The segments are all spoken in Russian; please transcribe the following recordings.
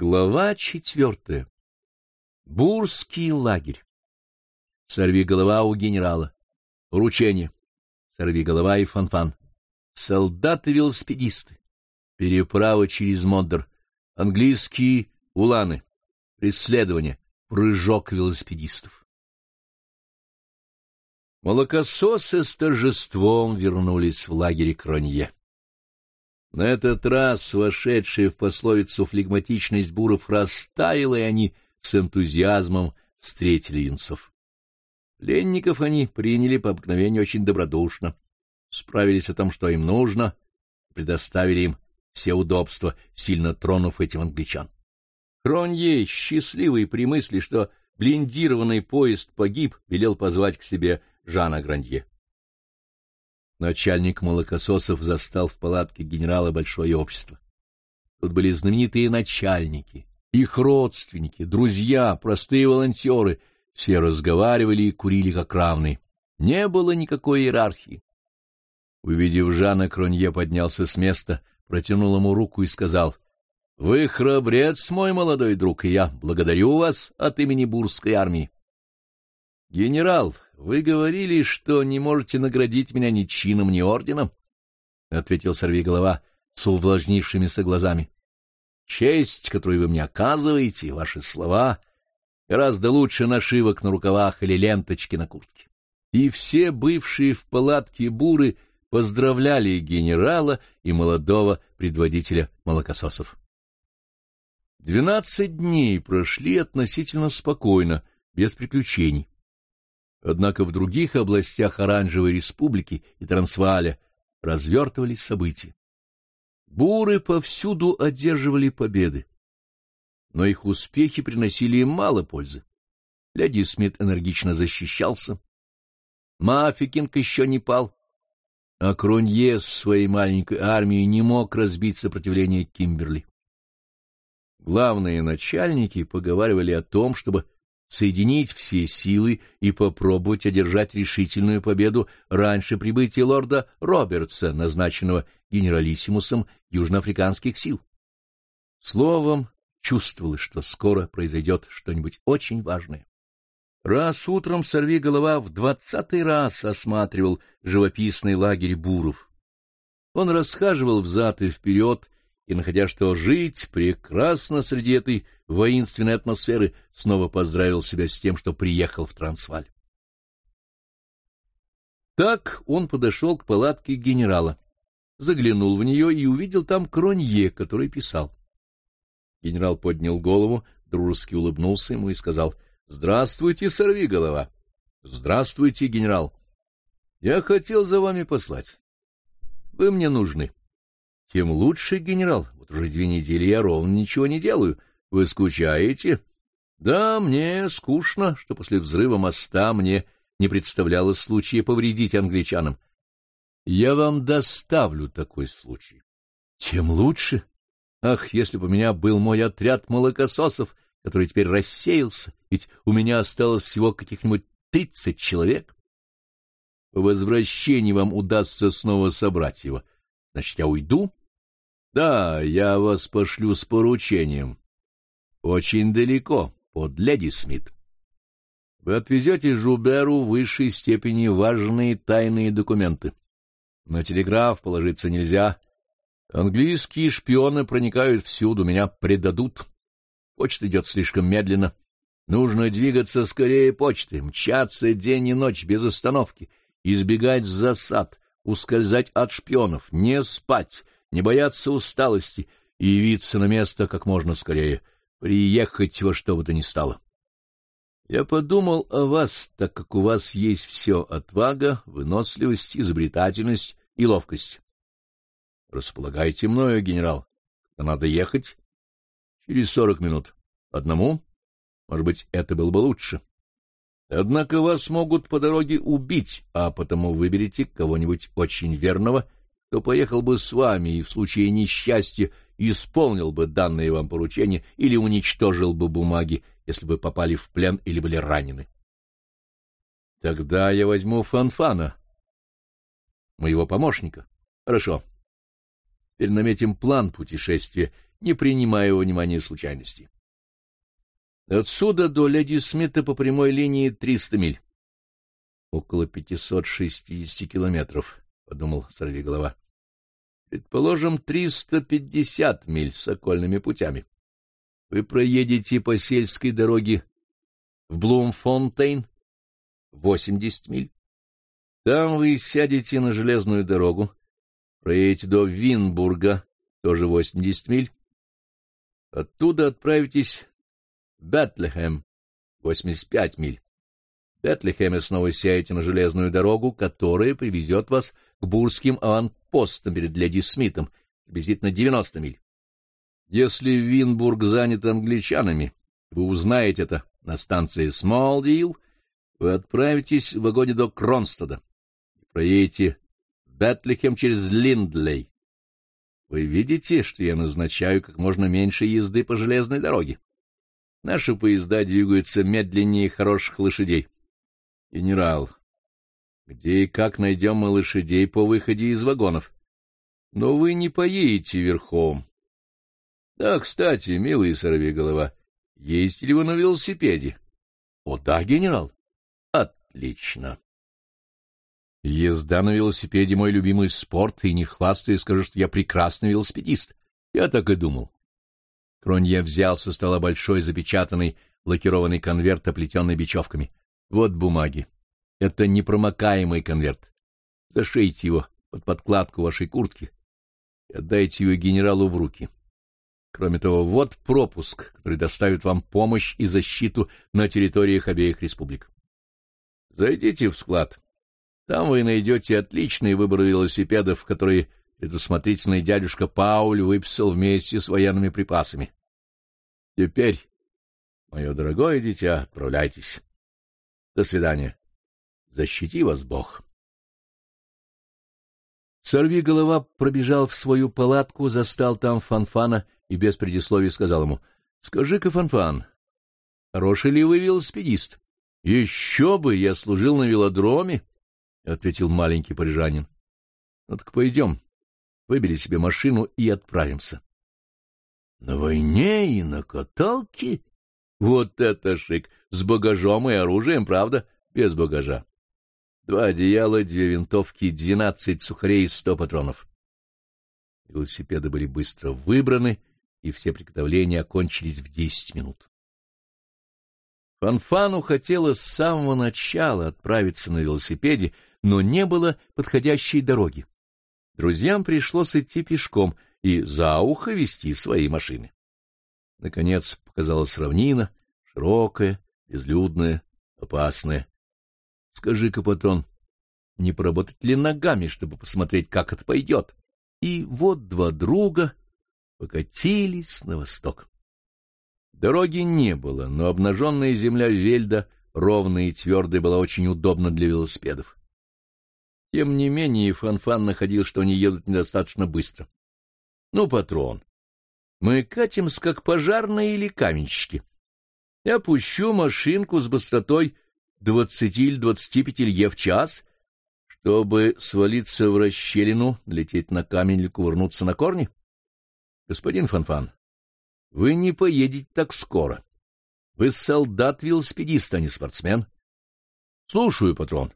Глава четвертая. Бурский лагерь. Сорви голова у генерала. Поручение. Сорви голова и фанфан. Солдаты-велосипедисты. Переправа через Моддер. Английские уланы. Преследование. Прыжок велосипедистов. Молокососы с торжеством вернулись в лагерь Кронье. На этот раз вошедшая в пословицу флегматичность буров растаяла, и они с энтузиазмом встретили юнцов. Пленников они приняли по обыкновению очень добродушно, справились о том, что им нужно, предоставили им все удобства, сильно тронув этим англичан. Кронье, счастливый при мысли, что блиндированный поезд погиб, велел позвать к себе Жана Грандье. Начальник молокососов застал в палатке генерала большое общество. Тут были знаменитые начальники, их родственники, друзья, простые волонтеры. Все разговаривали и курили как равные. Не было никакой иерархии. Увидев Жана, Кронье поднялся с места, протянул ему руку и сказал, — Вы храбрец, мой молодой друг, и я благодарю вас от имени Бурской армии. — Генерал, вы говорили, что не можете наградить меня ни чином, ни орденом, — ответил сорвиголова с увлажнившимися глазами. — Честь, которую вы мне оказываете, ваши слова, гораздо лучше нашивок на рукавах или ленточки на куртке. И все бывшие в палатке буры поздравляли генерала и молодого предводителя молокососов. Двенадцать дней прошли относительно спокойно, без приключений. Однако в других областях Оранжевой Республики и Трансвааля развертывались события. Буры повсюду одерживали победы, но их успехи приносили им мало пользы. Леди Смит энергично защищался, Мафикинг еще не пал, а Кронье с своей маленькой армией не мог разбить сопротивление Кимберли. Главные начальники поговаривали о том, чтобы соединить все силы и попробовать одержать решительную победу раньше прибытия лорда Робертса, назначенного генералиссимусом южноафриканских сил. Словом, чувствовалось, что скоро произойдет что-нибудь очень важное. Раз утром сорви голова в двадцатый раз осматривал живописный лагерь буров. Он расхаживал взад и вперед, и, находя что жить прекрасно среди этой воинственной атмосферы, снова поздравил себя с тем, что приехал в Трансваль. Так он подошел к палатке генерала, заглянул в нее и увидел там Кронье, который писал. Генерал поднял голову, дружески улыбнулся ему и сказал, «Здравствуйте, сорвиголова!» «Здравствуйте, генерал!» «Я хотел за вами послать. Вы мне нужны. Тем лучше, генерал. Вот уже две недели я ровно ничего не делаю. Вы скучаете? Да, мне скучно, что после взрыва моста мне не представлялось случая повредить англичанам. Я вам доставлю такой случай. Тем лучше. Ах, если бы у меня был мой отряд молокососов, который теперь рассеялся, ведь у меня осталось всего каких-нибудь тридцать человек. По возвращении вам удастся снова собрать его. Значит, я уйду, да, я вас пошлю с поручением. Очень далеко, под Леди Смит. Вы отвезете Жуберу в высшей степени важные тайные документы. На телеграф положиться нельзя. Английские шпионы проникают всюду, меня предадут. Почта идет слишком медленно. Нужно двигаться скорее почты, мчаться день и ночь без остановки, избегать засад, ускользать от шпионов, не спать, не бояться усталости и явиться на место как можно скорее, приехать во что бы то ни стало. Я подумал о вас, так как у вас есть все — отвага, выносливость, изобретательность и ловкость. Располагайте мною, генерал. Надо ехать. Через сорок минут. Одному? Может быть, это было бы лучше. Однако вас могут по дороге убить, а потому выберите кого-нибудь очень верного то поехал бы с вами и в случае несчастья исполнил бы данное вам поручение или уничтожил бы бумаги, если бы попали в плен или были ранены. Тогда я возьму Фанфана, моего помощника. Хорошо. Теперь наметим план путешествия не принимая во внимание случайностей. Отсюда до Леди Смита по прямой линии 300 миль. Около 560 километров, — подумал сорвиголова. Предположим, 350 миль с окольными путями. Вы проедете по сельской дороге в Блумфонтейн 80 миль. Там вы сядете на железную дорогу, проедете до Винбурга, тоже 80 миль. Оттуда отправитесь Бетлехем, 85 миль. В Бетлехеме снова сядете на железную дорогу, которая привезет вас к бурским аванпостам перед Леди Смитом, приблизительно 90 миль. Если Винбург занят англичанами, вы узнаете это на станции Смолдил, вы отправитесь в вагоне до Кронстада, проедете Бетлехем через Линдлей. Вы видите, что я назначаю как можно меньше езды по железной дороге. Наши поезда двигаются медленнее хороших лошадей. Генерал, где и как найдем мы лошадей по выходе из вагонов? Но вы не поедете верхом. Да, кстати, милый сорвиголова, ездите ли вы на велосипеде? О, да, генерал. Отлично. Езда на велосипеде — мой любимый спорт, и не хвастаюсь, скажу, что я прекрасный велосипедист. Я так и думал. Кронье взял со стола большой запечатанный лакированный конверт, оплетенный бечевками. Вот бумаги. Это непромокаемый конверт. Зашейте его под подкладку вашей куртки и отдайте ее генералу в руки. Кроме того, вот пропуск, который доставит вам помощь и защиту на территориях обеих республик. Зайдите в склад. Там вы найдете отличный выбор велосипедов, которые предусмотрительный дядюшка Пауль выписал вместе с военными припасами. Теперь, мое дорогое дитя, отправляйтесь. До свидания. Защити вас Бог. Сорви голова пробежал в свою палатку, застал там Фанфана и без предисловий сказал ему, — Скажи-ка, Фанфан, хороший ли вы велосипедист? — Еще бы, я служил на велодроме, — ответил маленький парижанин. — Ну так пойдем, выбери себе машину и отправимся. — На войне и на каталке? Вот это шик! С багажом и оружием, правда? Без багажа. Два одеяла, две винтовки, двенадцать сухарей и сто патронов. Велосипеды были быстро выбраны, и все приготовления окончились в десять минут. Фанфану хотелось с самого начала отправиться на велосипеде, но не было подходящей дороги. Друзьям пришлось идти пешком и за ухо вести свои машины. Наконец показалась равнина, широкая, безлюдная, опасная. Скажи-ка, патрон, не поработать ли ногами, чтобы посмотреть, как это пойдет? И вот два друга покатились на восток. Дороги не было, но обнаженная земля Вельда, ровная и твердая, была очень удобна для велосипедов. Тем не менее, Фанфан находил, что они едут недостаточно быстро. — Ну, патрон, мы катимся, как пожарные или каменщики. Я пущу машинку с быстротой двадцати или двадцати пяти лье в час, чтобы свалиться в расщелину, лететь на камень или кувырнуться на корни. Господин Фанфан, вы не поедете так скоро. Вы солдат-велосипедист, а не спортсмен. Слушаю, патрон.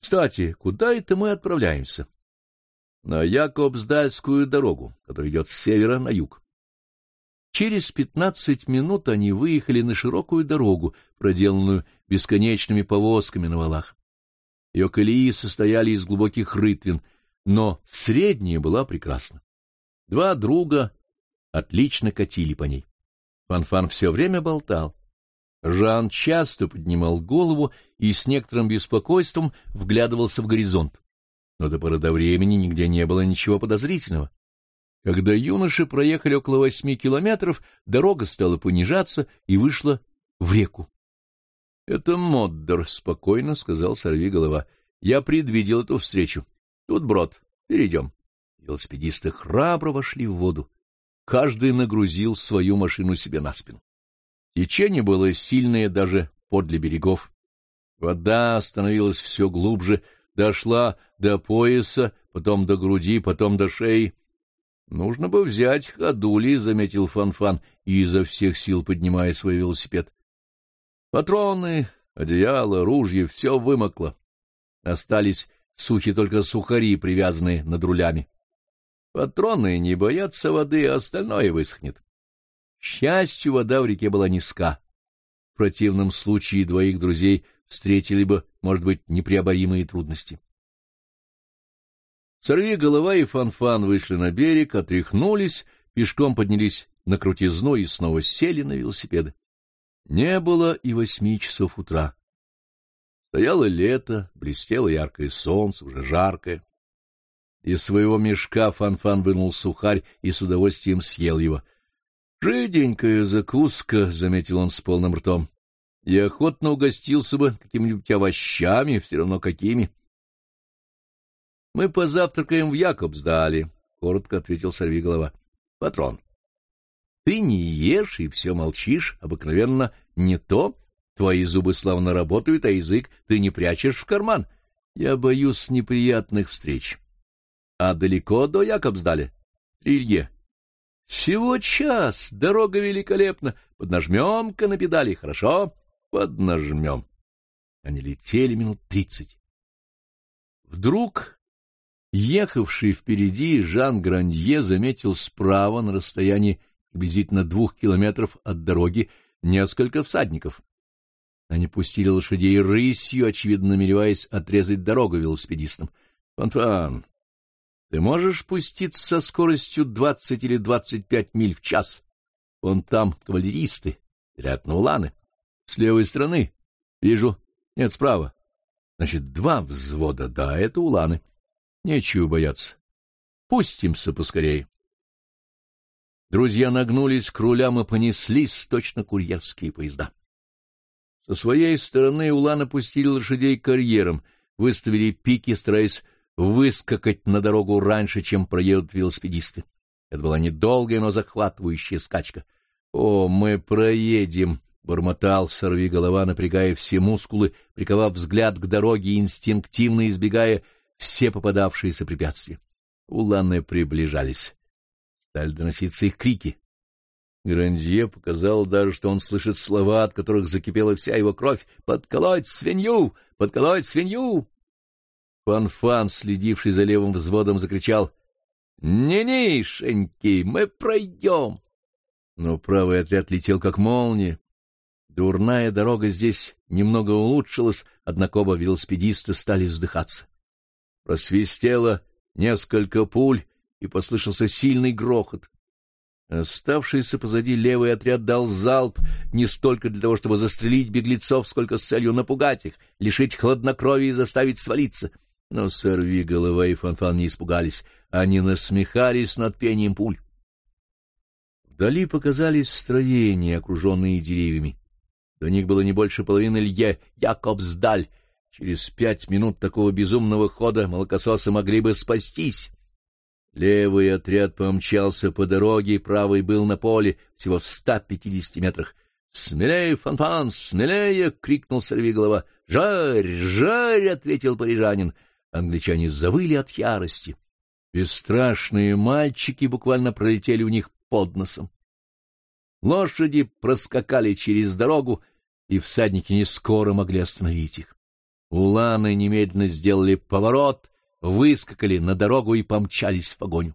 Кстати, куда это мы отправляемся? На Якобсдальскую дорогу, которая идет с севера на юг. Через пятнадцать минут они выехали на широкую дорогу, проделанную бесконечными повозками на валах. Ее колеи состояли из глубоких рытвин, но средняя была прекрасна. Два друга отлично катили по ней. Фанфан все время болтал. Жан часто поднимал голову и с некоторым беспокойством вглядывался в горизонт. Но до поры до времени нигде не было ничего подозрительного. Когда юноши проехали около восьми километров, дорога стала понижаться и вышла в реку. — Это Моддер, — спокойно сказал сорвиголова. — Я предвидел эту встречу. Тут брод. Перейдем. Велосипедисты храбро вошли в воду. Каждый нагрузил свою машину себе на спину. Течение было сильное даже подле берегов. Вода становилась все глубже, дошла до пояса, потом до груди, потом до шеи. Нужно бы взять ходули, — заметил Фанфан, и изо всех сил поднимая свой велосипед. Патроны, одеяло, ружье — все вымокло. Остались сухи только сухари, привязанные над рулями. Патроны не боятся воды, а остальное высохнет. К счастью, вода в реке была низка. В противном случае двоих друзей встретили бы, может быть, непреоборимые трудности. Сорви голова и Фанфан вышли на берег, отряхнулись, пешком поднялись на крутизну и снова сели на велосипеды. Не было и восьми часов утра. Стояло лето, блестело яркое солнце, уже жаркое. Из своего мешка Фанфан вынул сухарь и с удовольствием съел его. — Жиденькая закуска, — заметил он с полным ртом. — Я охотно угостился бы какими-нибудь овощами, все равно какими. — Мы позавтракаем в Якобсдале, — коротко ответил сорвиголова. — Патрон. — Ты не ешь и все молчишь, обыкновенно не то, Твои зубы славно работают, а язык ты не прячешь в карман. Я боюсь неприятных встреч. А далеко до Якобсдаля? Илье. Всего час, дорога великолепна. Поднажмем-ка на педали, хорошо? Поднажмем. Они летели минут тридцать. Вдруг ехавший впереди Жан Грандье заметил справа на расстоянии приблизительно двух километров от дороги несколько всадников. Они пустили лошадей рысью, очевидно намереваясь отрезать дорогу велосипедистам. — Фонтан, ты можешь пуститься со скоростью двадцать или двадцать пять миль в час? Вон там кавалеристы, вероятно, уланы. С левой стороны. Вижу. Нет, справа. Значит, два взвода. Да, это уланы. Нечего бояться. Пустимся поскорее. Друзья нагнулись к рулям и понеслись точно курьерские поезда. Со своей стороны Улан опустили лошадей карьером, выставили пики, стараясь выскакать на дорогу раньше, чем проедут велосипедисты. Это была недолгая, но захватывающая скачка. «О, мы проедем!» — бормотал сорви голова, напрягая все мускулы, приковав взгляд к дороге инстинктивно избегая все попадавшиеся препятствия. Уланы приближались. Стали доноситься их крики. Грандье показал даже, что он слышит слова, от которых закипела вся его кровь. «Подколоть свинью! Подколоть свинью!» Фан-Фан, следивший за левым взводом, закричал. «Не-нишеньки, мы пройдем!» Но правый отряд летел как молния. Дурная дорога здесь немного улучшилась, однако оба велосипедиста стали вздыхаться. Просвистело несколько пуль, и послышался сильный грохот. Оставшийся позади левый отряд дал залп не столько для того, чтобы застрелить беглецов, сколько с целью напугать их, лишить хладнокровия и заставить свалиться. Но сорви голова и фанфан не испугались, они насмехались над пением пуль. Вдали показались строения, окруженные деревьями. До них было не больше половины лье Якобсдаль. Через пять минут такого безумного хода молокососы могли бы спастись. Левый отряд помчался по дороге, правый был на поле, всего в ста пятидесяти метрах. «Смелее, Фанфан, смелее!» — крикнул сорвиголова. «Жарь, жарь!» — ответил парижанин. Англичане завыли от ярости. Бесстрашные мальчики буквально пролетели у них под носом. Лошади проскакали через дорогу, и всадники не скоро могли остановить их. Уланы немедленно сделали поворот выскакали на дорогу и помчались в погоню.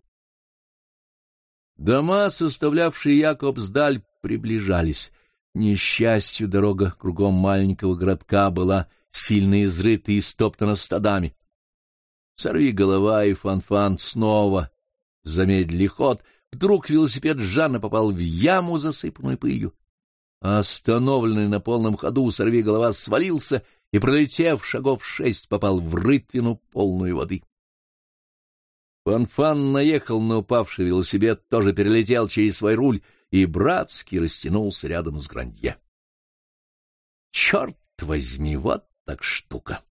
Дома, составлявшие Якобсдаль, приближались. Несчастью, дорога кругом маленького городка была сильно изрыта и стоптана стадами. Сорви голова и фанфан -фан снова замедлили ход. Вдруг велосипед Жанна попал в яму, засыпанную пылью. Остановленный на полном ходу, сорви голова свалился и, пролетев шагов шесть, попал в рытвину полную воды. Фанфан наехал на упавший велосипед, тоже перелетел через свой руль и братски растянулся рядом с Грандье. Черт возьми, вот так штука!